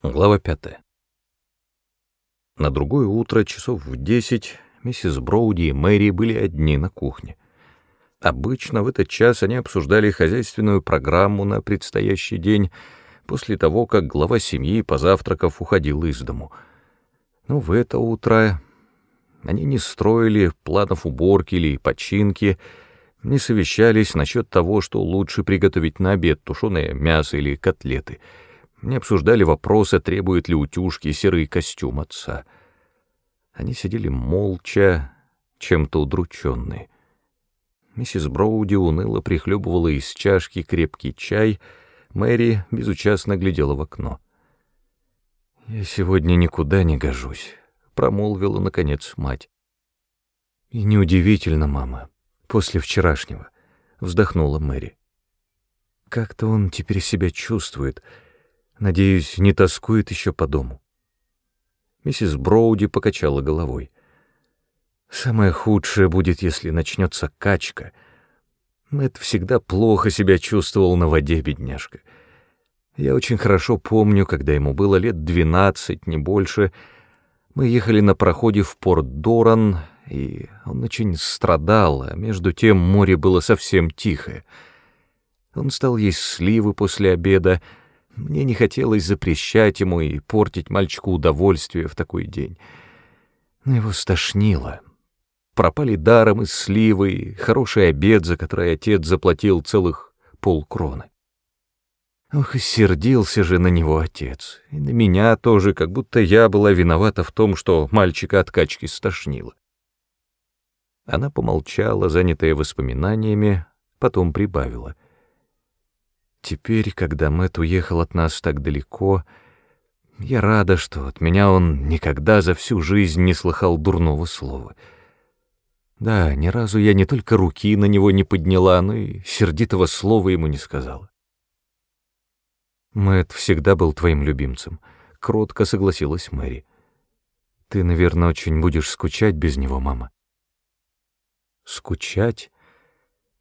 Глава пятая. На другое утро, часов в десять, миссис Броуди и Мэри были одни на кухне. Обычно в этот час они обсуждали хозяйственную программу на предстоящий день, после того, как глава семьи, позавтракав, уходил из дому. Но в это утро они не строили планов уборки или починки, не совещались насчет того, что лучше приготовить на обед, тушеное мясо или котлеты — не обсуждали вопроса, требует ли утюжки серый костюм отца. Они сидели молча, чем-то удрученные. Миссис Броуди уныло прихлебывала из чашки крепкий чай, Мэри безучастно глядела в окно. «Я сегодня никуда не гожусь», — промолвила, наконец, мать. «И неудивительно, мама, после вчерашнего», — вздохнула Мэри. «Как-то он теперь себя чувствует», — Надеюсь, не тоскует еще по дому. Миссис Броуди покачала головой. Самое худшее будет, если начнется качка. Мэтт всегда плохо себя чувствовал на воде, бедняжка. Я очень хорошо помню, когда ему было лет двенадцать, не больше. Мы ехали на проходе в порт Доран, и он очень страдал, а между тем море было совсем тихое. Он стал есть сливы после обеда, мне не хотелось запрещать ему и портить мальчику удовольствие в такой день. Но его стошнило. Пропали даром и сливы, и хороший обед, за который отец заплатил целых полкроны. Ох, и сердился же на него отец, и на меня тоже, как будто я была виновата в том, что мальчика от качки стошнило. Она помолчала, занятая воспоминаниями, потом прибавила — Теперь, когда Мэтт уехал от нас так далеко, я рада, что от меня он никогда за всю жизнь не слыхал дурного слова. Да, ни разу я не только руки на него не подняла, но и сердитого слова ему не сказала. Мэтт всегда был твоим любимцем, — кротко согласилась Мэри. Ты, наверное, очень будешь скучать без него, мама. Скучать?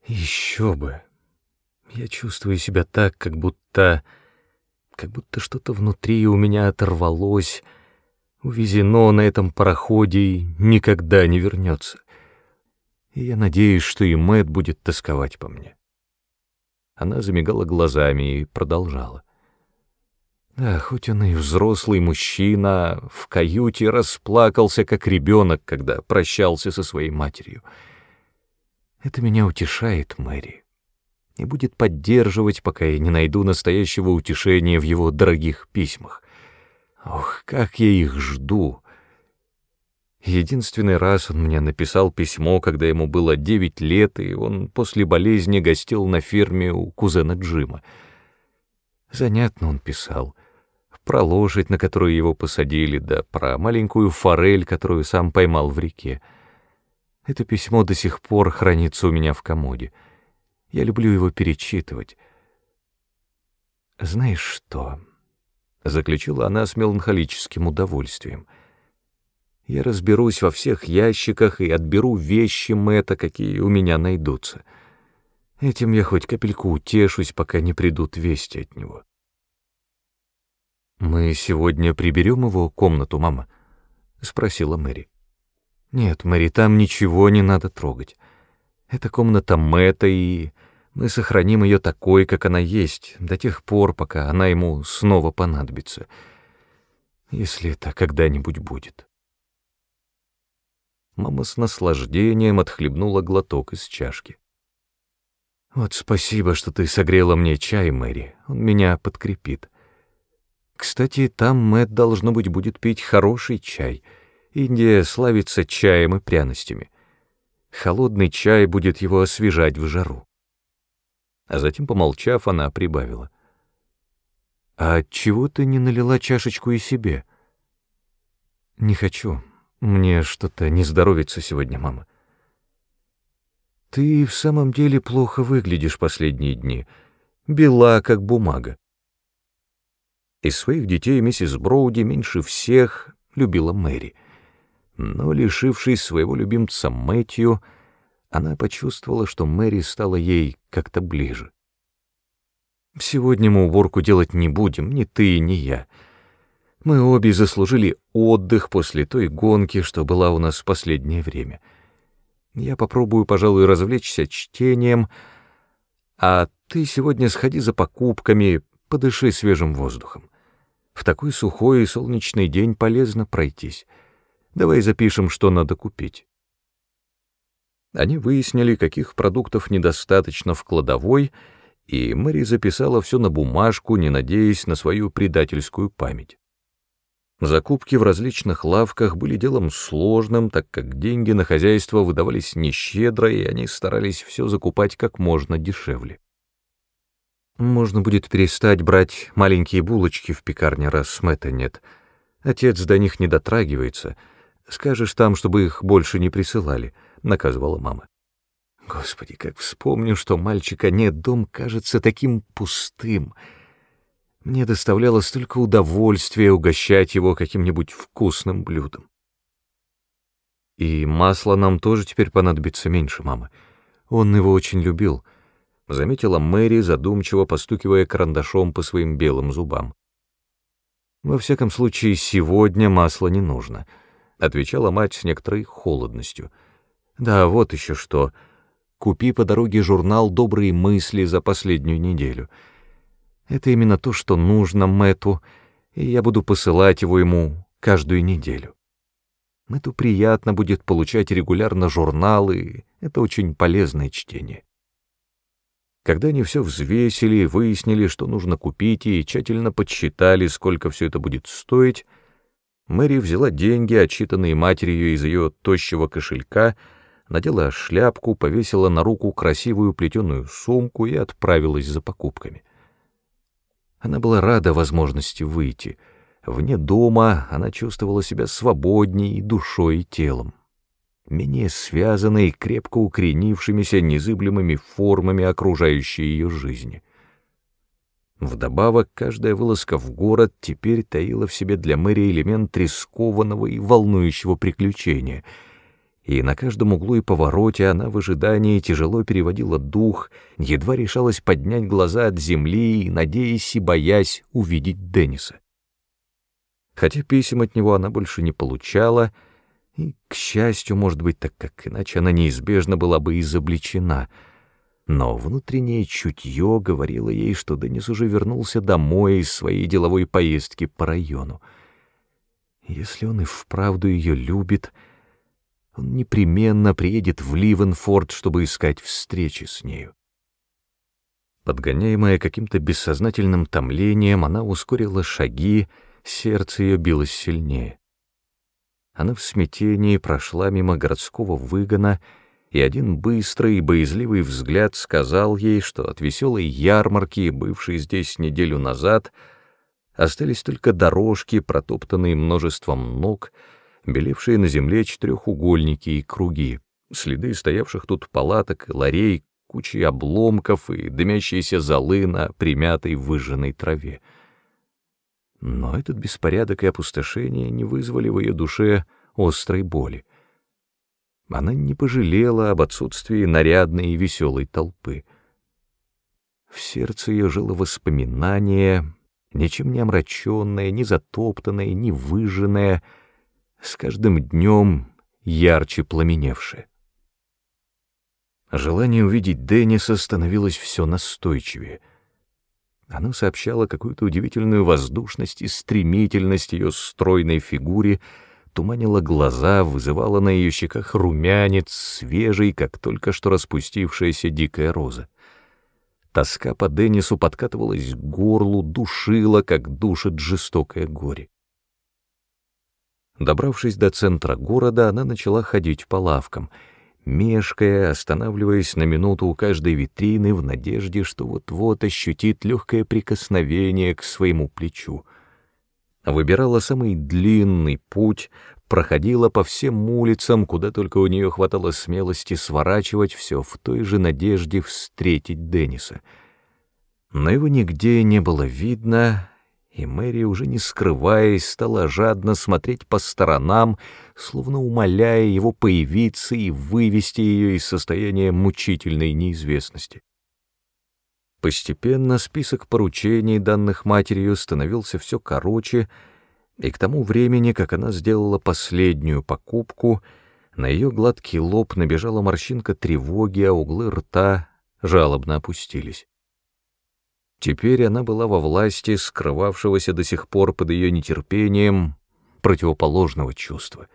Еще бы. Я чувствую себя так, как будто... как будто что-то внутри у меня оторвалось, увезено на этом пароходе и никогда не вернется. И я надеюсь, что и Мэтт будет тосковать по мне. Она замигала глазами и продолжала. Да, хоть он и взрослый мужчина, в каюте расплакался, как ребенок, когда прощался со своей матерью. Это меня утешает, Мэри и будет поддерживать, пока я не найду настоящего утешения в его дорогих письмах. Ох, как я их жду! Единственный раз он мне написал письмо, когда ему было девять лет, и он после болезни гостил на ферме у кузена Джима. Занятно он писал. Про лошадь, на которую его посадили, да про маленькую форель, которую сам поймал в реке. Это письмо до сих пор хранится у меня в комоде. Я люблю его перечитывать. «Знаешь что?» — заключила она с меланхолическим удовольствием. «Я разберусь во всех ящиках и отберу вещи Мэтта, какие у меня найдутся. Этим я хоть капельку утешусь, пока не придут вести от него». «Мы сегодня приберем его комнату, мама?» — спросила Мэри. «Нет, Мэри, там ничего не надо трогать. Это комната Мэтта, и мы сохраним ее такой, как она есть, до тех пор, пока она ему снова понадобится, если это когда-нибудь будет. Мама с наслаждением отхлебнула глоток из чашки. «Вот спасибо, что ты согрела мне чай, Мэри, он меня подкрепит. Кстати, там Мэтт, должно быть, будет пить хороший чай. Индия славится чаем и пряностями». Холодный чай будет его освежать в жару. А затем, помолчав, она прибавила. «А чего ты не налила чашечку и себе?» «Не хочу. Мне что-то не здоровится сегодня, мама». «Ты в самом деле плохо выглядишь последние дни. Бела, как бумага». Из своих детей миссис Броуди меньше всех любила Мэри — но, лишившись своего любимца Мэтью, она почувствовала, что Мэри стала ей как-то ближе. «Сегодня мы уборку делать не будем, ни ты, ни я. Мы обе заслужили отдых после той гонки, что была у нас в последнее время. Я попробую, пожалуй, развлечься чтением, а ты сегодня сходи за покупками, подыши свежим воздухом. В такой сухой и солнечный день полезно пройтись. Давай запишем, что надо купить. Они выяснили, каких продуктов недостаточно в кладовой, и Мэри записала все на бумажку, не надеясь на свою предательскую память. Закупки в различных лавках были делом сложным, так как деньги на хозяйство выдавались нещедро, и они старались все закупать как можно дешевле. Можно будет перестать брать маленькие булочки в пекарне, раз Мэтта нет. Отец до них не дотрагивается. Скажешь там, чтобы их больше не присылали, — наказывала мама. Господи, как вспомню, что мальчика нет, дом кажется таким пустым — мне доставляло столько удовольствия угощать его каким-нибудь вкусным блюдом. И масла нам тоже теперь понадобится меньше, мама. Он его очень любил, — заметила Мэри, задумчиво постукивая карандашом по своим белым зубам. «Во всяком случае, сегодня масла не нужно», — отвечала мать с некоторой холодностью. «Да, вот еще что. Купи по дороге журнал «Добрые мысли» за последнюю неделю». Это именно то, что нужно Мэту, и я буду посылать его ему каждую неделю. Мэту приятно будет получать регулярно журналы, это очень полезное чтение. Когда они все взвесили, выяснили, что нужно купить, и тщательно подсчитали, сколько все это будет стоить, Мэри взяла деньги, отчитанные матерью из ее тощего кошелька, надела шляпку, повесила на руку красивую плетеную сумку и отправилась за покупками. Она была рада возможности выйти. Вне дома она чувствовала себя свободней душой и телом. Менее связанной, крепко укоренившимися незыблемыми формами окружающей ее жизни. Вдобавок, каждая вылазка в город теперь таила в себе для Мэри элемент рискованного и волнующего приключения — и на каждом углу и повороте она в ожидании тяжело переводила дух, едва решалась поднять глаза от земли, надеясь и боясь увидеть Денниса. Хотя писем от него она больше не получала, и, к счастью, может быть, так как иначе она неизбежно была бы изобличена, но внутреннее чутье говорило ей, что Деннис уже вернулся домой из своей деловой поездки по району. Если он и вправду ее любит — он непременно приедет в Ливенфорд, чтобы искать встречи с нею. Подгоняемая каким-то бессознательным томлением, она ускорила шаги, сердце ее билось сильнее. Она в смятении прошла мимо городского выгона, и один быстрый и боязливый взгляд сказал ей, что от веселой ярмарки, бывшей здесь неделю назад, остались только дорожки, протоптанные множеством ног, белевшие на земле четырехугольники и круги, следы стоявших тут палаток и ларей, кучи обломков и дымящиеся золы на примятой выжженной траве. Но этот беспорядок и опустошение не вызвали в ее душе острой боли. Она не пожалела об отсутствии нарядной и веселой толпы. В сердце ее жило воспоминание, ничем не омраченное, не затоптанное, не выжженное, с каждым днем ярче пламеневшее. Желание увидеть Денниса становилось все настойчивее. Оно сообщало какую-то удивительную воздушность и стремительность ее стройной фигуре, туманило глаза, вызывало на ее щеках румянец, свежий, как только что распустившаяся дикая роза. Тоска по Деннису подкатывалась к горлу, душила, как душит жестокое горе. Добравшись до центра города, она начала ходить по лавкам, мешкая, останавливаясь на минуту у каждой витрины в надежде, что вот-вот ощутит легкое прикосновение к своему плечу. Выбирала самый длинный путь, проходила по всем улицам, куда только у нее хватало смелости сворачивать все в той же надежде встретить Денниса. Но его нигде не было видно, и Мэри, уже не скрываясь, стала жадно смотреть по сторонам, словно умоляя его появиться и вывести ее из состояния мучительной неизвестности. Постепенно список поручений, данных матерью, становился все короче, И к тому времени, как она сделала последнюю покупку, на ее гладкий лоб набежала морщинка тревоги, а углы рта жалобно опустились. Теперь она была во власти скрывавшегося до сих пор под ее нетерпением противоположного чувства.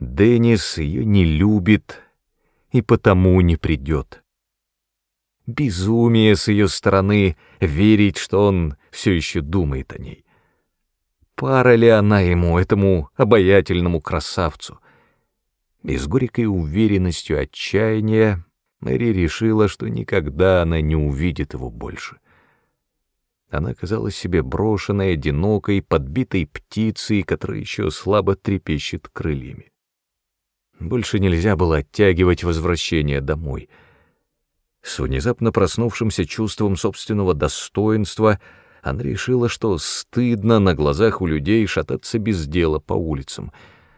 Деннис ее не любит и потому не придет. Безумие с ее стороны верить, что он все еще думает о ней. Пара ли она ему, этому обаятельному красавцу? И с горькой уверенностью отчаяния Мэри решила, что никогда она не увидит его больше. Она казалась себе брошенной, одинокой, подбитой птицей, которая еще слабо трепещет крыльями. Больше нельзя было оттягивать возвращение домой. С внезапно проснувшимся чувством собственного достоинства — она решила, что стыдно на глазах у людей шататься без дела по улицам,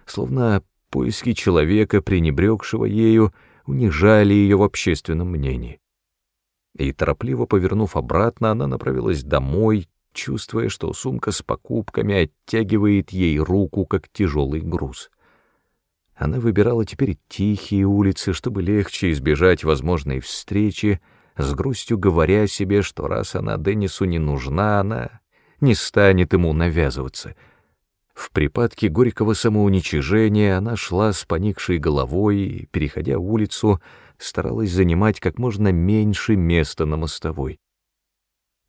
словно поиски человека, пренебрегшего ею, унижали ее в общественном мнении. И, торопливо повернув обратно, она направилась домой, чувствуя, что сумка с покупками оттягивает ей руку, как тяжелый груз. Она выбирала теперь тихие улицы, чтобы легче избежать возможной встречи, с грустью говоря себе, что раз она Деннису не нужна, она не станет ему навязываться. В припадке горького самоуничижения она шла с поникшей головой и, переходя улицу, старалась занимать как можно меньше места на мостовой.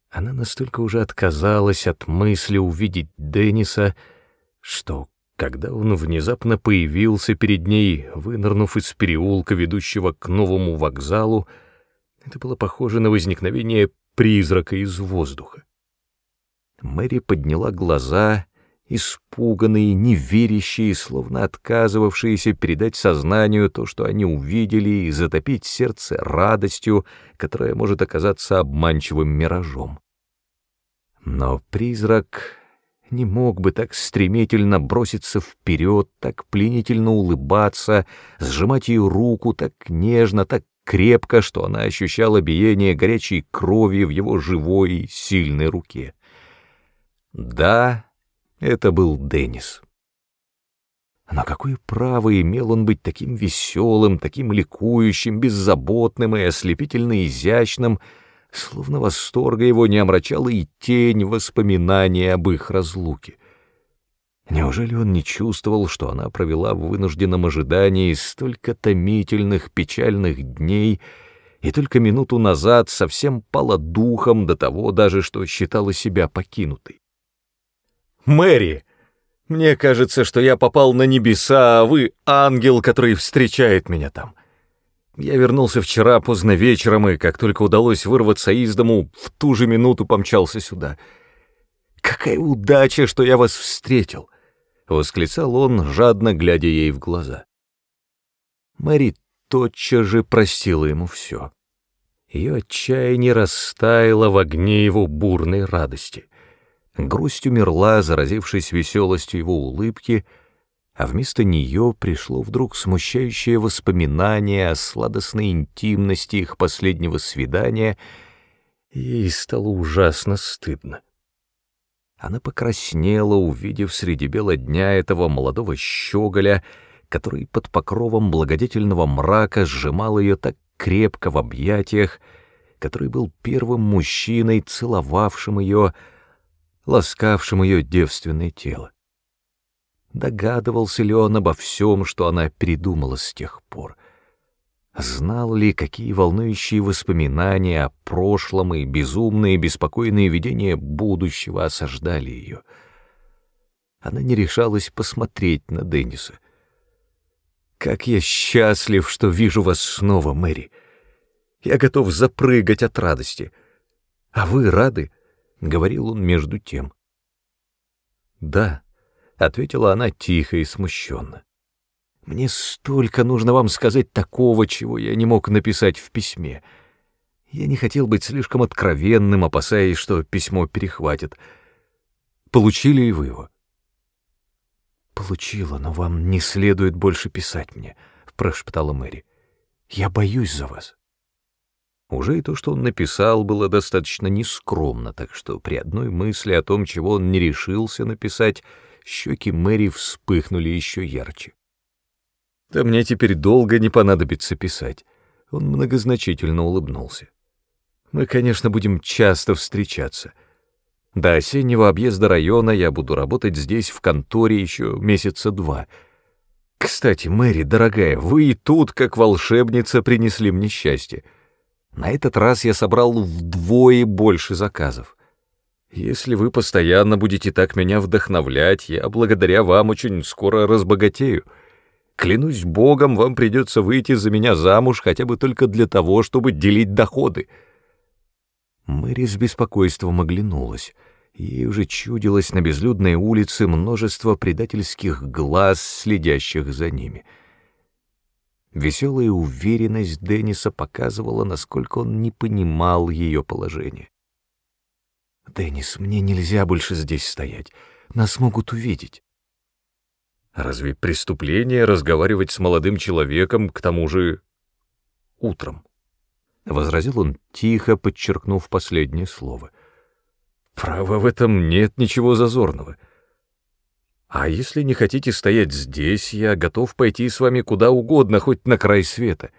Она настолько уже отказалась от мысли увидеть Денниса, что, когда он внезапно появился перед ней, вынырнув из переулка, ведущего к новому вокзалу, это было похоже на возникновение призрака из воздуха. Мэри подняла глаза, испуганные, неверящие, словно отказывавшиеся передать сознанию то, что они увидели, и затопить сердце радостью, которая может оказаться обманчивым миражом. Но призрак не мог бы так стремительно броситься вперед, так пленительно улыбаться, сжимать ее руку так нежно, так крепко, что она ощущала биение горячей крови в его живой, сильной руке. Да, это был Деннис. Но какое право имел он быть таким веселым, таким ликующим, беззаботным и ослепительно изящным, словно восторга его не омрачала и тень воспоминания об их разлуке — Неужели он не чувствовал, что она провела в вынужденном ожидании столько томительных, печальных дней, и только минуту назад совсем пала духом до того даже, что считала себя покинутой? «Мэри, мне кажется, что я попал на небеса, а вы — ангел, который встречает меня там. Я вернулся вчера поздно вечером, и как только удалось вырваться из дому, в ту же минуту помчался сюда. Какая удача, что я вас встретил!» — восклицал он, жадно глядя ей в глаза. Мэри тотчас же простила ему все. Ее отчаяние растаяло в огне его бурной радости. Грусть умерла, заразившись веселостью его улыбки, а вместо нее пришло вдруг смущающее воспоминание о сладостной интимности их последнего свидания, и ей стало ужасно стыдно. Она покраснела, увидев среди бела дня этого молодого щеголя, который под покровом благодетельного мрака сжимал ее так крепко в объятиях, который был первым мужчиной, целовавшим ее, ласкавшим ее девственное тело. Догадывался ли он обо всем, что она передумала с тех пор — Знал ли, какие волнующие воспоминания о прошлом и безумные беспокойные видения будущего осаждали ее? Она не решалась посмотреть на Денниса. «Как я счастлив, что вижу вас снова, Мэри! Я готов запрыгать от радости. А вы рады?» — говорил он между тем. «Да», — ответила она тихо и смущенно. Мне столько нужно вам сказать такого, чего я не мог написать в письме. Я не хотел быть слишком откровенным, опасаясь, что письмо перехватит. Получили ли вы его? Получила, но вам не следует больше писать мне, прошептала Мэри. Я боюсь за вас. Уже и то, что он написал, было достаточно нескромно, так что при одной мысли о том, чего он не решился написать, щеки Мэри вспыхнули еще ярче. «Да мне теперь долго не понадобится писать», — он многозначительно улыбнулся. «Мы, конечно, будем часто встречаться. До осеннего объезда района я буду работать здесь, в конторе, еще месяца два. Кстати, Мэри, дорогая, вы и тут, как волшебница, принесли мне счастье». На этот раз я собрал вдвое больше заказов. Если вы постоянно будете так меня вдохновлять, я благодаря вам очень скоро разбогатею. Клянусь богом, вам придется выйти за меня замуж хотя бы только для того, чтобы делить доходы. Мэри с беспокойством оглянулась. Ей уже чудилось на безлюдной улице множество предательских глаз, следящих за ними — Веселая уверенность Денниса показывала, насколько он не понимал ее положение. «Деннис, мне нельзя больше здесь стоять. Нас могут увидеть». «Разве преступление разговаривать с молодым человеком, к тому же утром?» — возразил он тихо, подчеркнув последнее слово. «Право, в этом нет ничего зазорного. А если не хотите стоять здесь, я готов пойти с вами куда угодно, хоть на край света.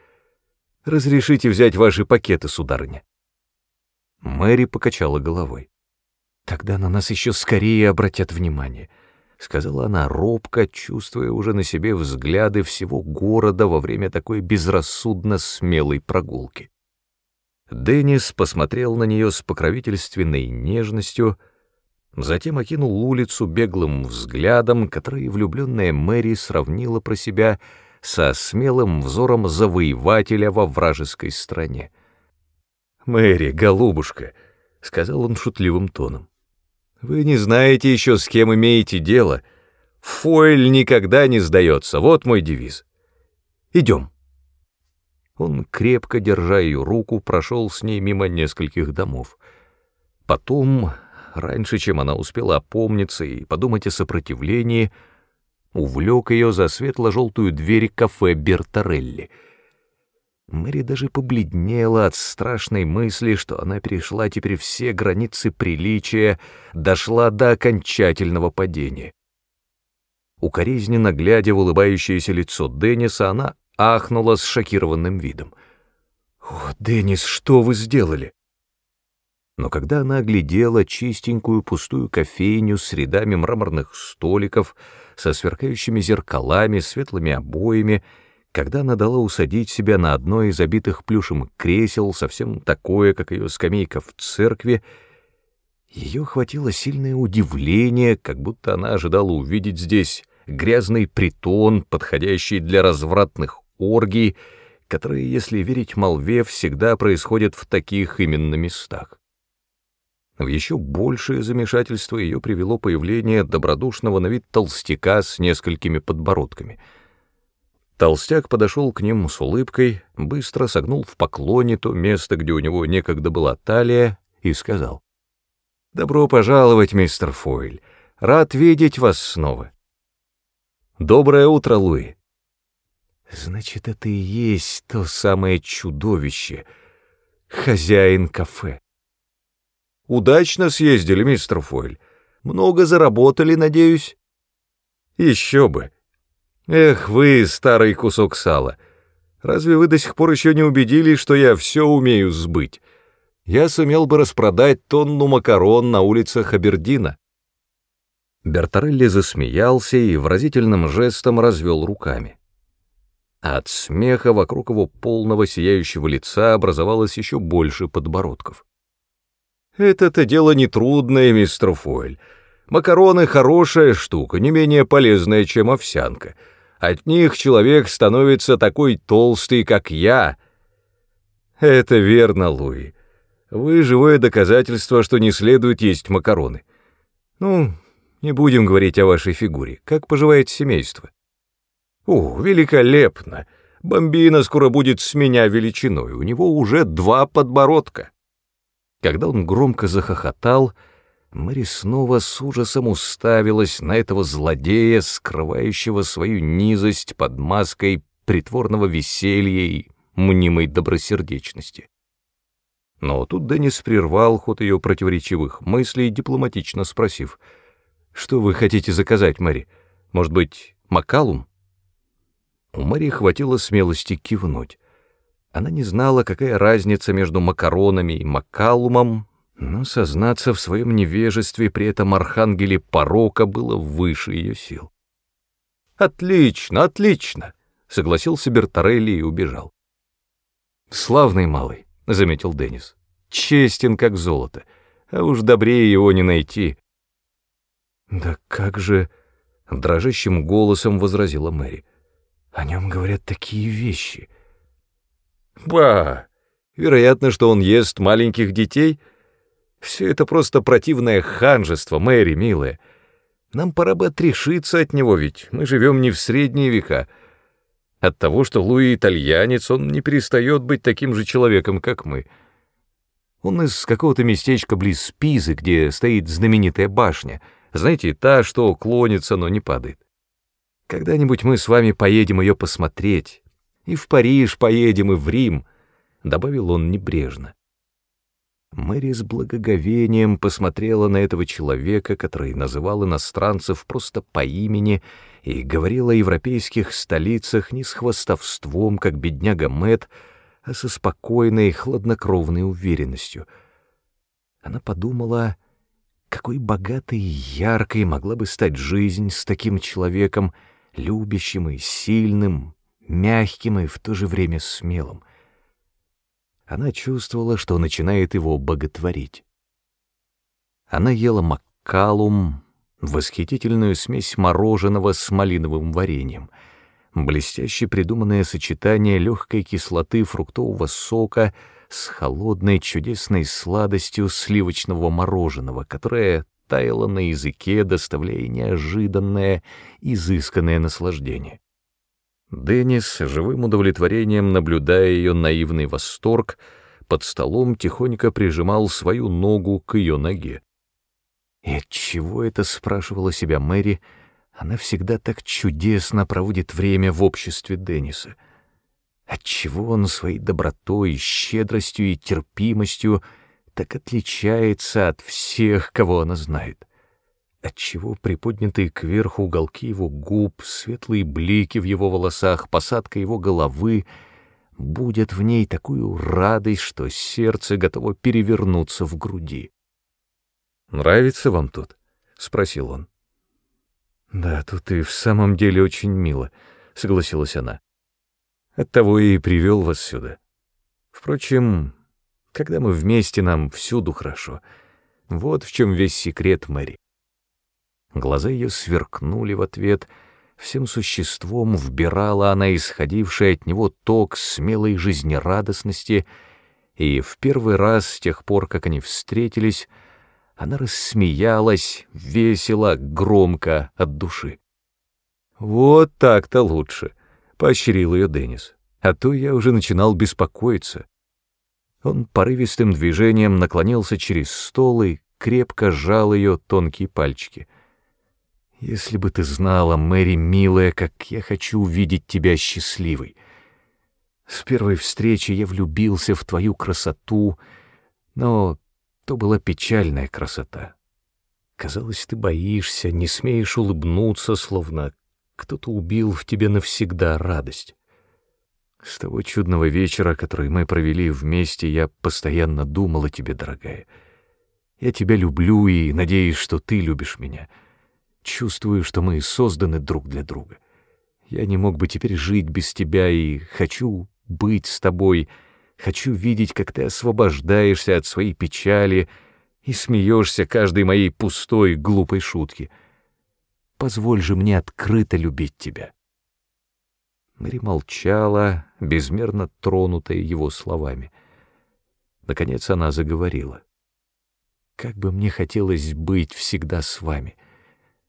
Разрешите взять ваши пакеты, сударыня. Мэри покачала головой. Тогда на нас еще скорее обратят внимание, сказала она робко, чувствуя уже на себе взгляды всего города во время такой безрассудно смелой прогулки. Деннис посмотрел на нее с покровительственной нежностью, Затем окинул улицу беглым взглядом, который влюбленная Мэри сравнила про себя со смелым взором завоевателя во вражеской стране. «Мэри, голубушка», — сказал он шутливым тоном, — «вы не знаете еще, с кем имеете дело. Фойль никогда не сдается, вот мой девиз. Идем». Он, крепко держа ее руку, прошел с ней мимо нескольких домов. Потом раньше, чем она успела опомниться и подумать о сопротивлении, увлек ее за светло-желтую дверь кафе Бертарелли. Мэри даже побледнела от страшной мысли, что она перешла теперь все границы приличия, дошла до окончательного падения. Укоризненно глядя в улыбающееся лицо Денниса, она ахнула с шокированным видом. «О, Деннис, что вы сделали?» Но когда она оглядела чистенькую пустую кофейню с рядами мраморных столиков, со сверкающими зеркалами, светлыми обоями, когда она дала усадить себя на одно из обитых плюшем кресел, совсем такое, как ее скамейка в церкви, ее хватило сильное удивление, как будто она ожидала увидеть здесь грязный притон, подходящий для развратных оргий, которые, если верить молве, всегда происходят в таких именно местах. В еще большее замешательство ее привело появление добродушного на вид толстяка с несколькими подбородками. Толстяк подошел к ним с улыбкой, быстро согнул в поклоне то место, где у него некогда была талия, и сказал. «Добро пожаловать, мистер Фойль. Рад видеть вас снова». «Доброе утро, Луи». «Значит, это и есть то самое чудовище, хозяин кафе». Удачно съездили, мистер Фойль. Много заработали, надеюсь? Еще бы. Эх вы, старый кусок сала. Разве вы до сих пор еще не убедились, что я все умею сбыть? Я сумел бы распродать тонну макарон на улицах Абердина. Бертарелли засмеялся и выразительным жестом развел руками. от смеха вокруг его полного сияющего лица образовалось еще больше подбородков. Это-то дело нетрудное, мистер Фойль. Макароны — хорошая штука, не менее полезная, чем овсянка. От них человек становится такой толстый, как я. Это верно, Луи. Вы живое доказательство, что не следует есть макароны. Ну, не будем говорить о вашей фигуре. Как поживает семейство? О, великолепно. Бомбина скоро будет с меня величиной. У него уже два подбородка. Когда он громко захохотал, Мэри снова с ужасом уставилась на этого злодея, скрывающего свою низость под маской притворного веселья и мнимой добросердечности. Но тут Деннис прервал ход ее противоречивых мыслей, дипломатично спросив, «Что вы хотите заказать, Мэри? Может быть, макалум?» У Мэри хватило смелости кивнуть. Она не знала, какая разница между макаронами и макалумом, но сознаться в своем невежестве при этом архангеле порока было выше ее сил. «Отлично, отлично!» — согласился Бертарелли и убежал. «Славный малый», — заметил Деннис. «Честен, как золото, а уж добрее его не найти». «Да как же...» — дрожащим голосом возразила Мэри. «О нем говорят такие вещи». «Ба! Вероятно, что он ест маленьких детей?» Все это просто противное ханжество, Мэри, милая. Нам пора бы отрешиться от него, ведь мы живем не в средние века. От того, что Луи итальянец, он не перестает быть таким же человеком, как мы. Он из какого-то местечка близ Пизы, где стоит знаменитая башня. Знаете, та, что клонится, но не падает. Когда-нибудь мы с вами поедем ее посмотреть. И в Париж поедем, и в Рим, — добавил он небрежно. Мэри с благоговением посмотрела на этого человека, который называл иностранцев просто по имени и говорил о европейских столицах не с хвастовством, как бедняга Мэт, а со спокойной, хладнокровной уверенностью. Она подумала, какой богатой и яркой могла бы стать жизнь с таким человеком, любящим и сильным, мягким и в то же время смелым. Она чувствовала, что начинает его боготворить. Она ела маккалум, восхитительную смесь мороженого с малиновым вареньем, блестяще придуманное сочетание легкой кислоты фруктового сока с холодной чудесной сладостью сливочного мороженого, которое таяло на языке, доставляя неожиданное, изысканное наслаждение. Деннис, живым удовлетворением наблюдая ее наивный восторг, под столом тихонько прижимал свою ногу к ее ноге. И отчего это, спрашивала себя Мэри, она всегда так чудесно проводит время в обществе Денниса? Отчего он своей добротой, щедростью и терпимостью так отличается от всех, кого она знает? Отчего приподнятые кверху уголки его губ, светлые блики в его волосах, посадка его головы будет в ней такую радость, что сердце готово перевернуться в груди. «Нравится вам тут?» — спросил он. «Да, тут и в самом деле очень мило», — согласилась она. «Оттого и привел вас сюда. Впрочем, когда мы вместе, нам всюду хорошо. Вот в чем весь секрет Мэри. Глаза ее сверкнули в ответ, всем существом вбирала она исходивший от него ток смелой жизнерадостности, и в первый раз с тех пор, как они встретились, она рассмеялась весело, громко, от души. «Вот так-то лучше», — поощрил ее Деннис, «а то я уже начинал беспокоиться». Он порывистым движением наклонился через стол и крепко сжал ее тонкие пальчики — если бы ты знала, Мэри, милая, как я хочу увидеть тебя счастливой. С первой встречи я влюбился в твою красоту, но то была печальная красота. Казалось, ты боишься, не смеешь улыбнуться, словно кто-то убил в тебе навсегда радость. С того чудного вечера, который мы провели вместе, я постоянно думал о тебе, дорогая. Я тебя люблю и надеюсь, что ты любишь меня — Чувствую, что мы созданы друг для друга. Я не мог бы теперь жить без тебя и хочу быть с тобой, хочу видеть, как ты освобождаешься от своей печали и смеешься каждой моей пустой, глупой шутки. Позволь же мне открыто любить тебя. Мэри молчала, безмерно тронутая его словами. Наконец она заговорила. «Как бы мне хотелось быть всегда с вами!» —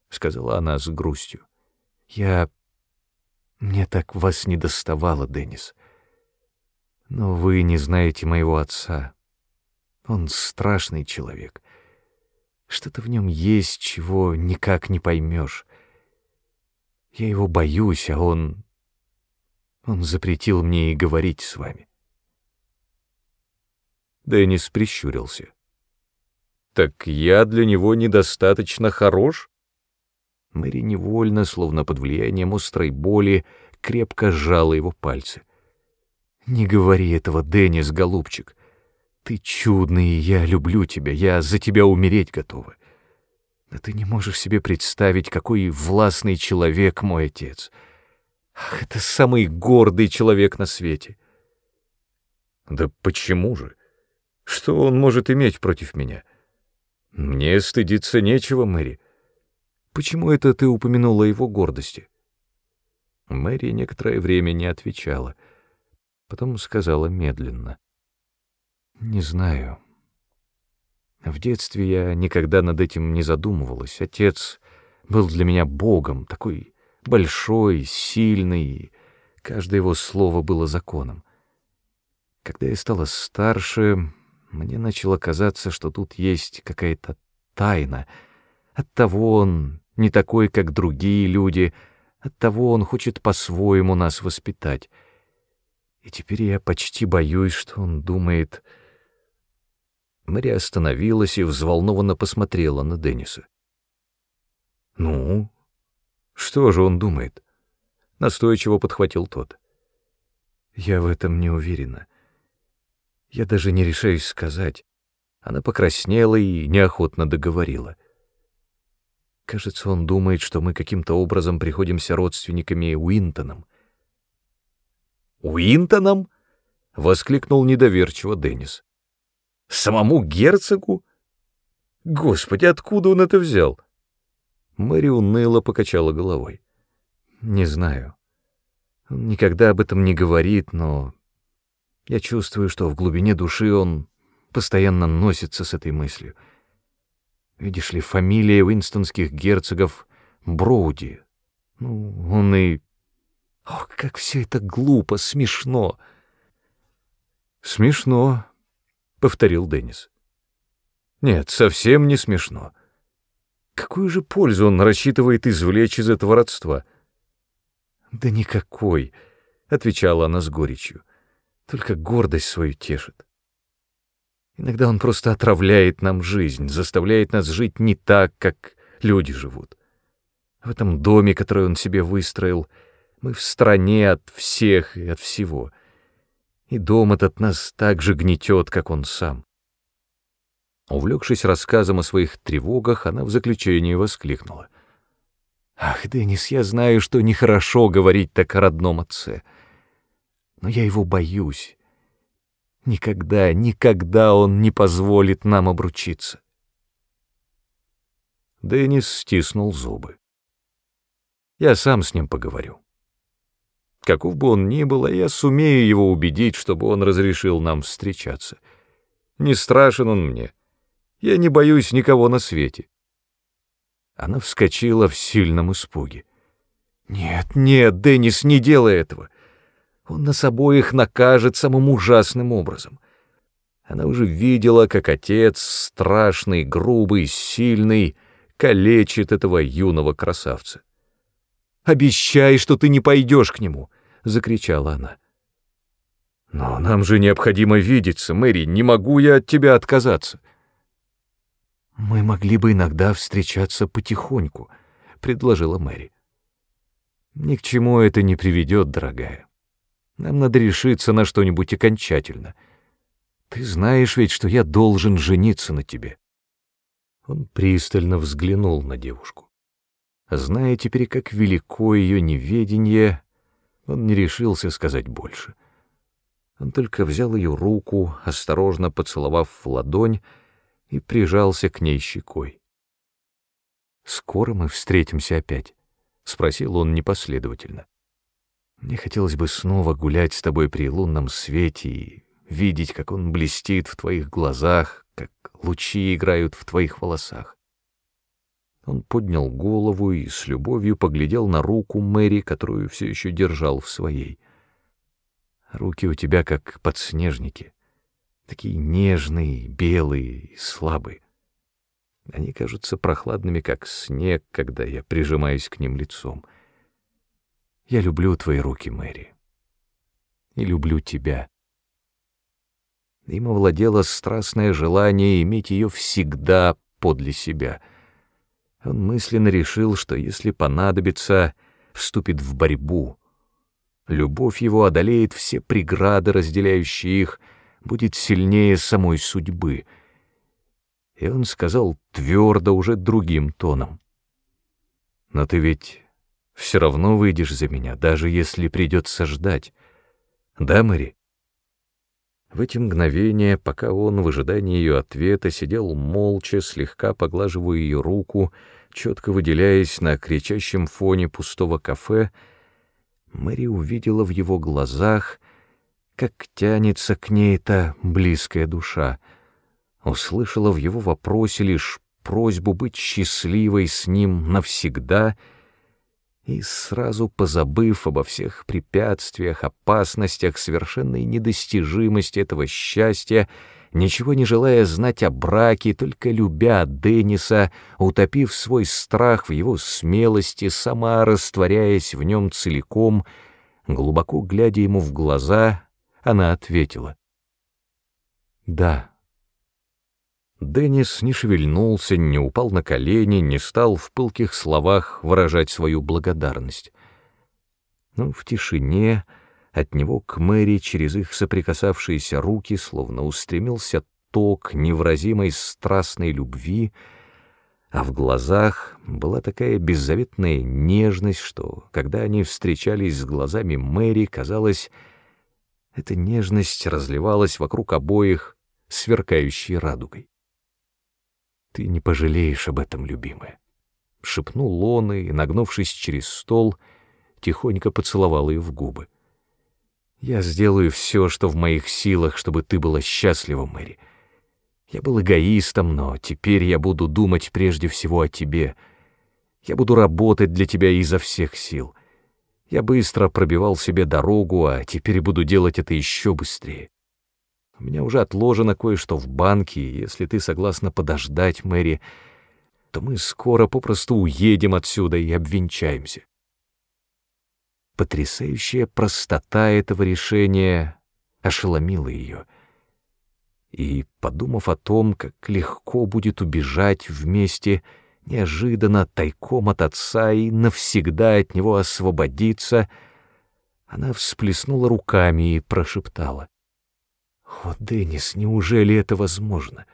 сказала она с грустью. «Я... Мне так вас не доставало, Деннис. Но вы не знаете моего отца. Он страшный человек. Что-то в нем есть, чего никак не поймешь. Я его боюсь, а он... Он запретил мне и говорить с вами». Деннис прищурился. «Так я для него недостаточно хорош?» Мэри невольно, словно под влиянием острой боли, крепко сжала его пальцы. «Не говори этого, Деннис, голубчик. Ты чудный, я люблю тебя, я за тебя умереть готова. Да ты не можешь себе представить, какой властный человек мой отец. Ах, это самый гордый человек на свете». «Да почему же? Что он может иметь против меня? Мне стыдиться нечего, Мэри». Почему это ты упомянула его гордости?» Мэри некоторое время не отвечала, потом сказала медленно. «Не знаю. В детстве я никогда над этим не задумывалась. Отец был для меня богом, такой большой, сильный, каждое его слово было законом. Когда я стала старше, мне начало казаться, что тут есть какая-то тайна — Оттого он не такой, как другие люди, оттого он хочет по-своему нас воспитать. И теперь я почти боюсь, что он думает... Мэри остановилась и взволнованно посмотрела на Денниса. «Ну, что же он думает?» — настойчиво подхватил тот. «Я в этом не уверена. Я даже не решаюсь сказать». Она покраснела и неохотно договорила — Кажется, он думает, что мы каким-то образом приходимся родственниками Уинтоном. «Уинтоном?» — воскликнул недоверчиво Деннис. «Самому герцогу? Господи, откуда он это взял?» Мэри уныло покачала головой. «Не знаю. Он никогда об этом не говорит, но я чувствую, что в глубине души он постоянно носится с этой мыслью. Видишь ли, фамилия уинстонских герцогов Броуди. Ну, он и... Ох, как все это глупо, смешно. Смешно, — повторил Деннис. Нет, совсем не смешно. Какую же пользу он рассчитывает извлечь из этого родства? Да никакой, — отвечала она с горечью. Только гордость свою тешит. Иногда он просто отравляет нам жизнь, заставляет нас жить не так, как люди живут. В этом доме, который он себе выстроил, мы в стороне от всех и от всего. И дом этот нас так же гнетет, как он сам. Увлекшись рассказом о своих тревогах, она в заключении воскликнула. «Ах, Деннис, я знаю, что нехорошо говорить так о родном отце, но я его боюсь». Никогда, никогда он не позволит нам обручиться. Деннис стиснул зубы. Я сам с ним поговорю. Каков бы он ни был, а я сумею его убедить, чтобы он разрешил нам встречаться. Не страшен он мне. Я не боюсь никого на свете. Она вскочила в сильном испуге. «Нет, нет, Деннис, не делай этого. Он нас обоих накажет самым ужасным образом. Она уже видела, как отец, страшный, грубый, сильный, калечит этого юного красавца. «Обещай, что ты не пойдешь к нему!» — закричала она. «Но нам же необходимо видеться, Мэри, не могу я от тебя отказаться». «Мы могли бы иногда встречаться потихоньку», — предложила Мэри. «Ни к чему это не приведет, дорогая. Нам надо решиться на что-нибудь окончательно. Ты знаешь ведь, что я должен жениться на тебе. Он пристально взглянул на девушку. Зная теперь, как велико ее неведение, он не решился сказать больше. Он только взял ее руку, осторожно поцеловав в ладонь, и прижался к ней щекой. «Скоро мы встретимся опять?» — спросил он непоследовательно. Мне хотелось бы снова гулять с тобой при лунном свете и видеть, как он блестит в твоих глазах, как лучи играют в твоих волосах. Он поднял голову и с любовью поглядел на руку Мэри, которую все еще держал в своей. Руки у тебя как подснежники, такие нежные, белые и слабые. Они кажутся прохладными, как снег, когда я прижимаюсь к ним лицом — я люблю твои руки, Мэри. И люблю тебя. Им овладело страстное желание иметь ее всегда подле себя. Он мысленно решил, что если понадобится, вступит в борьбу. Любовь его одолеет все преграды, разделяющие их, будет сильнее самой судьбы. И он сказал твердо, уже другим тоном. «Но ты ведь все равно выйдешь за меня, даже если придется ждать. Да, Мэри?» В эти мгновения, пока он в ожидании ее ответа сидел молча, слегка поглаживая ее руку, четко выделяясь на кричащем фоне пустого кафе, Мэри увидела в его глазах, как тянется к ней эта близкая душа, услышала в его вопросе лишь просьбу быть счастливой с ним навсегда — и сразу позабыв обо всех препятствиях, опасностях, совершенной недостижимости этого счастья, ничего не желая знать о браке, только любя Денниса, утопив свой страх в его смелости, сама растворяясь в нем целиком, глубоко глядя ему в глаза, она ответила. «Да». Деннис не шевельнулся, не упал на колени, не стал в пылких словах выражать свою благодарность. Но в тишине от него к Мэри через их соприкасавшиеся руки словно устремился ток невразимой страстной любви, а в глазах была такая беззаветная нежность, что, когда они встречались с глазами Мэри, казалось, эта нежность разливалась вокруг обоих сверкающей радугой. «Ты не пожалеешь об этом, любимая», — шепнул он и, нагнувшись через стол, тихонько поцеловал ее в губы. «Я сделаю все, что в моих силах, чтобы ты была счастлива, Мэри. Я был эгоистом, но теперь я буду думать прежде всего о тебе. Я буду работать для тебя изо всех сил. Я быстро пробивал себе дорогу, а теперь буду делать это еще быстрее. У меня уже отложено кое-что в банке, и если ты согласна подождать, Мэри, то мы скоро попросту уедем отсюда и обвенчаемся. Потрясающая простота этого решения ошеломила ее. И, подумав о том, как легко будет убежать вместе, неожиданно тайком от отца и навсегда от него освободиться, она всплеснула руками и прошептала — о, Деннис, неужели это возможно?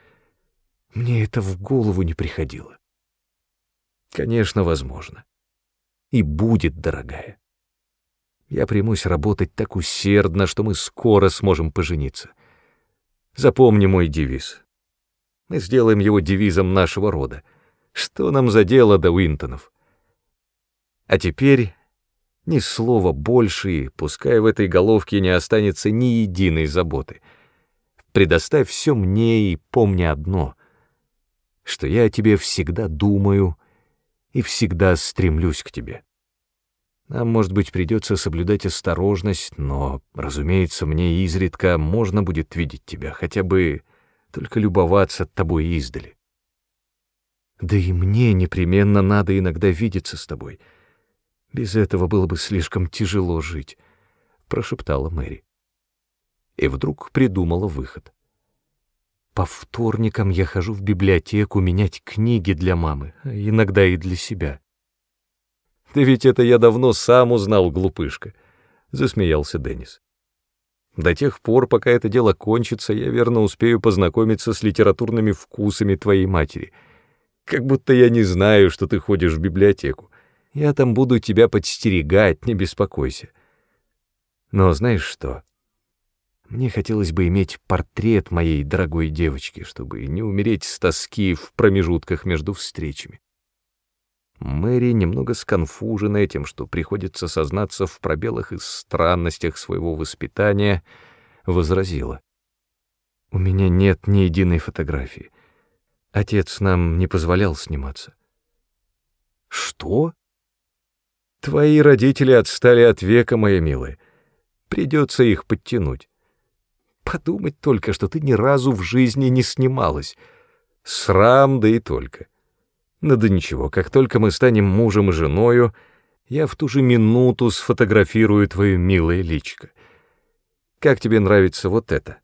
Мне это в голову не приходило. Конечно, возможно. И будет, дорогая. Я примусь работать так усердно, что мы скоро сможем пожениться. Запомни мой девиз. Мы сделаем его девизом нашего рода. Что нам за дело до Уинтонов? А теперь ни слова больше, и пускай в этой головке не останется ни единой заботы — Предоставь все мне и помни одно, что я о тебе всегда думаю и всегда стремлюсь к тебе. Нам, может быть, придется соблюдать осторожность, но, разумеется, мне изредка можно будет видеть тебя, хотя бы только любоваться тобой издали. Да и мне непременно надо иногда видеться с тобой. Без этого было бы слишком тяжело жить, — прошептала Мэри и вдруг придумала выход. По вторникам я хожу в библиотеку менять книги для мамы, иногда и для себя. «Да ведь это я давно сам узнал, глупышка», — засмеялся Деннис. «До тех пор, пока это дело кончится, я верно успею познакомиться с литературными вкусами твоей матери. Как будто я не знаю, что ты ходишь в библиотеку. Я там буду тебя подстерегать, не беспокойся. Но знаешь что?» Мне хотелось бы иметь портрет моей дорогой девочки, чтобы не умереть с тоски в промежутках между встречами. Мэри, немного сконфуженная тем, что приходится сознаться в пробелах и странностях своего воспитания, возразила. «У меня нет ни единой фотографии. Отец нам не позволял сниматься». «Что?» «Твои родители отстали от века, моя милая. Придется их подтянуть». Подумать только, что ты ни разу в жизни не снималась. Срам, да и только. Ну да ничего, как только мы станем мужем и женою, я в ту же минуту сфотографирую твое милое личико. Как тебе нравится вот это?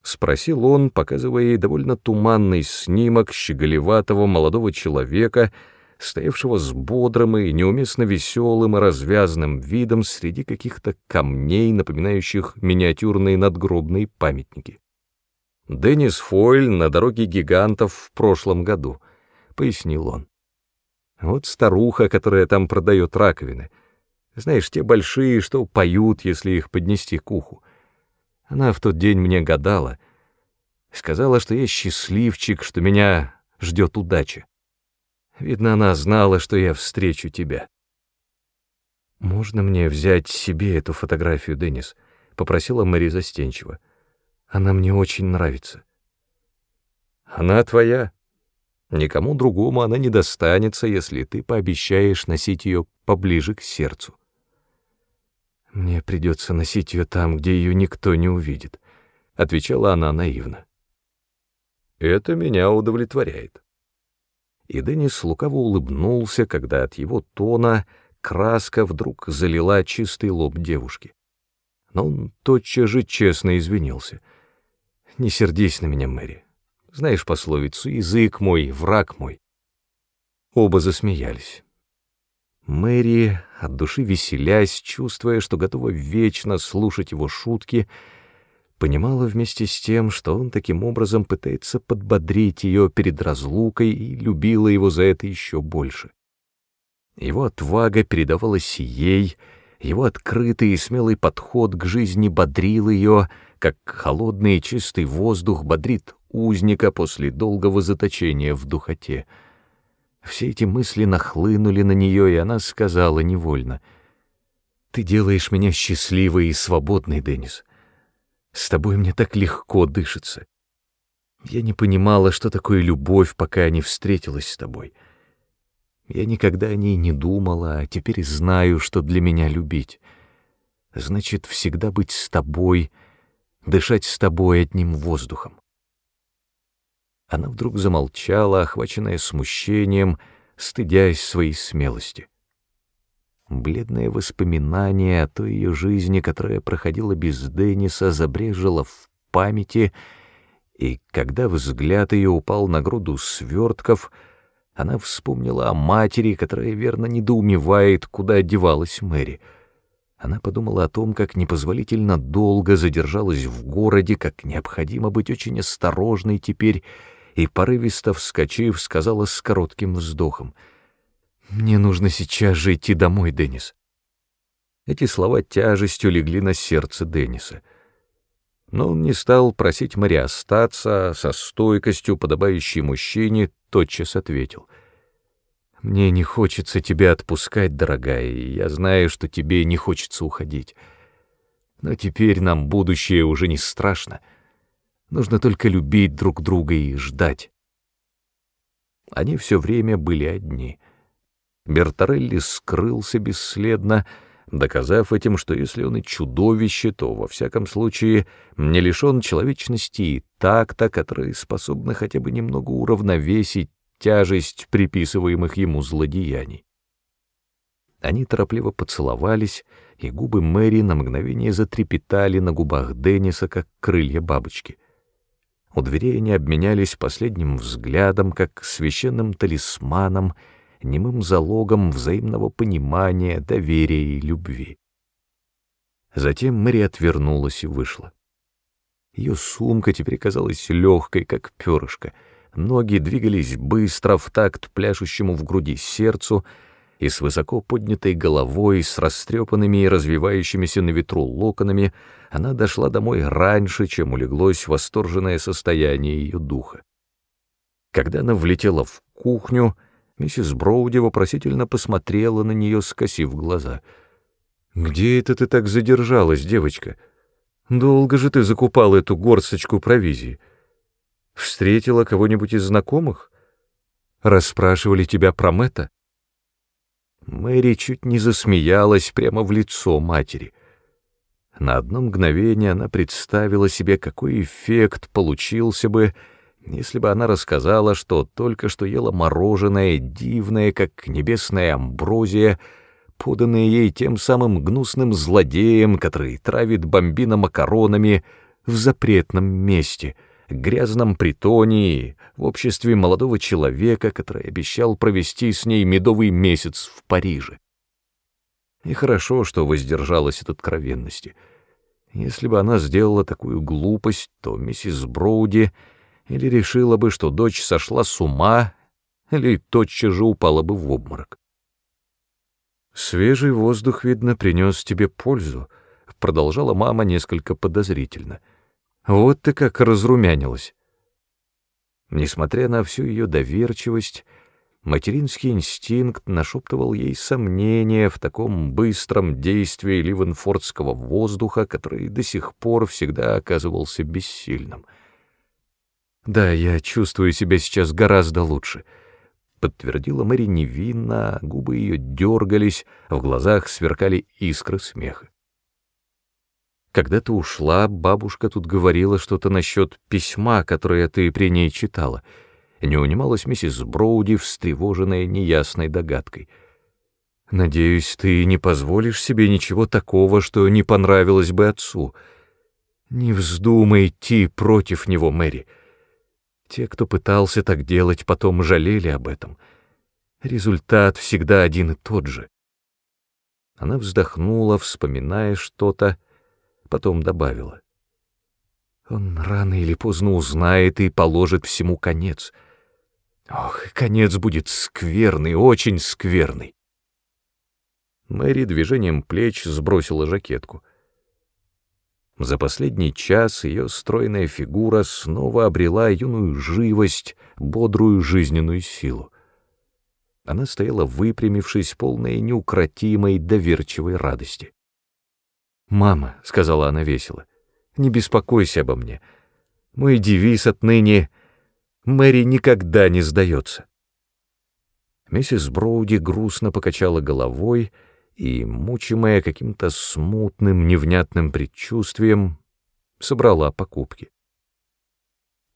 — спросил он, показывая ей довольно туманный снимок щеголеватого молодого человека, стоявшего с бодрым и неуместно веселым и развязным видом среди каких-то камней, напоминающих миниатюрные надгробные памятники. «Деннис Фойль на дороге гигантов в прошлом году», — пояснил он. «Вот старуха, которая там продает раковины. Знаешь, те большие, что поют, если их поднести к уху. Она в тот день мне гадала. Сказала, что я счастливчик, что меня ждет удача. Видно, она знала, что я встречу тебя». «Можно мне взять себе эту фотографию, Деннис?» — попросила Мэри застенчиво. — она мне очень нравится. Она твоя. Никому другому она не достанется, если ты пообещаешь носить ее поближе к сердцу. Мне придется носить ее там, где ее никто не увидит, — отвечала она наивно. Это меня удовлетворяет. И Деннис лукаво улыбнулся, когда от его тона краска вдруг залила чистый лоб девушки. Но он тотчас же честно извинился — не сердись на меня, Мэри. Знаешь пословицу «язык мой, враг мой». Оба засмеялись. Мэри, от души веселясь, чувствуя, что готова вечно слушать его шутки, понимала вместе с тем, что он таким образом пытается подбодрить ее перед разлукой и любила его за это еще больше. Его отвага передавалась ей, его открытый и смелый подход к жизни бодрил ее, как холодный и чистый воздух бодрит узника после долгого заточения в духоте. Все эти мысли нахлынули на нее, и она сказала невольно, «Ты делаешь меня счастливой и свободной, Деннис. С тобой мне так легко дышится. Я не понимала, что такое любовь, пока не встретилась с тобой. Я никогда о ней не думала, а теперь знаю, что для меня любить. Значит, всегда быть с тобой — дышать с тобой одним воздухом. Она вдруг замолчала, охваченная смущением, стыдясь своей смелости. Бледное воспоминание о той ее жизни, которая проходила без Денниса, забрежило в памяти, и когда взгляд ее упал на груду свертков, она вспомнила о матери, которая верно недоумевает, куда одевалась Мэри — она подумала о том, как непозволительно долго задержалась в городе, как необходимо быть очень осторожной теперь, и, порывисто вскочив, сказала с коротким вздохом, «Мне нужно сейчас же идти домой, Деннис». Эти слова тяжестью легли на сердце Денниса. Но он не стал просить Мари остаться, со стойкостью, подобающей мужчине, тотчас ответил — мне не хочется тебя отпускать, дорогая, и я знаю, что тебе не хочется уходить. Но теперь нам будущее уже не страшно. Нужно только любить друг друга и ждать. Они все время были одни. Бертарелли скрылся бесследно, доказав этим, что если он и чудовище, то, во всяком случае, не лишен человечности и такта, которые способны хотя бы немного уравновесить тяжесть приписываемых ему злодеяний. Они торопливо поцеловались, и губы Мэри на мгновение затрепетали на губах Денниса, как крылья бабочки. У дверей они обменялись последним взглядом, как священным талисманом, немым залогом взаимного понимания, доверия и любви. Затем Мэри отвернулась и вышла. Ее сумка теперь казалась легкой, как перышко — Ноги двигались быстро в такт пляшущему в груди сердцу, и с высоко поднятой головой, с растрепанными и развивающимися на ветру локонами, она дошла домой раньше, чем улеглось восторженное состояние ее духа. Когда она влетела в кухню, миссис Броуди вопросительно посмотрела на нее, скосив глаза. «Где это ты так задержалась, девочка? Долго же ты закупала эту горсточку провизии?» Встретила кого-нибудь из знакомых? Расспрашивали тебя про Мэтта? Мэри чуть не засмеялась прямо в лицо матери. На одно мгновение она представила себе, какой эффект получился бы, если бы она рассказала, что только что ела мороженое, дивное, как небесная амброзия, поданное ей тем самым гнусным злодеем, который травит бомбина макаронами, в запретном месте, грязном притоне, в обществе молодого человека, который обещал провести с ней медовый месяц в Париже. И хорошо, что воздержалась от откровенности. Если бы она сделала такую глупость, то миссис Броуди или решила бы, что дочь сошла с ума, или тотчас же упала бы в обморок. «Свежий воздух, видно, принес тебе пользу», — продолжала мама несколько подозрительно. «Вот ты как разрумянилась». Несмотря на всю ее доверчивость, материнский инстинкт нашептывал ей сомнения в таком быстром действии ливенфордского воздуха, который до сих пор всегда оказывался бессильным. «Да, я чувствую себя сейчас гораздо лучше», — подтвердила Мэри невинно, губы ее дергались, в глазах сверкали искры смеха. Когда ты ушла, бабушка тут говорила что-то насчет письма, которое ты при ней читала. Не унималась миссис Броуди, встревоженная неясной догадкой. Надеюсь, ты не позволишь себе ничего такого, что не понравилось бы отцу. Не вздумай идти против него, Мэри. Те, кто пытался так делать, потом жалели об этом. Результат всегда один и тот же. Она вздохнула, вспоминая что-то, потом добавила. Он рано или поздно узнает и положит всему конец. Ох, конец будет скверный, очень скверный. Мэри движением плеч сбросила жакетку. За последний час ее стройная фигура снова обрела юную живость, бодрую жизненную силу. Она стояла выпрямившись, полная неукротимой, доверчивой радости. «Мама», — сказала она весело, — «не беспокойся обо мне. Мой девиз отныне — Мэри никогда не сдается». Миссис Броуди грустно покачала головой, — и, мучимая каким-то смутным, невнятным предчувствием, собрала покупки.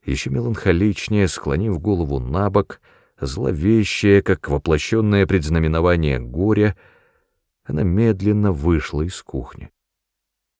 Еще меланхоличнее, склонив голову на бок, зловещая, как воплощенное предзнаменование горя, она медленно вышла из кухни.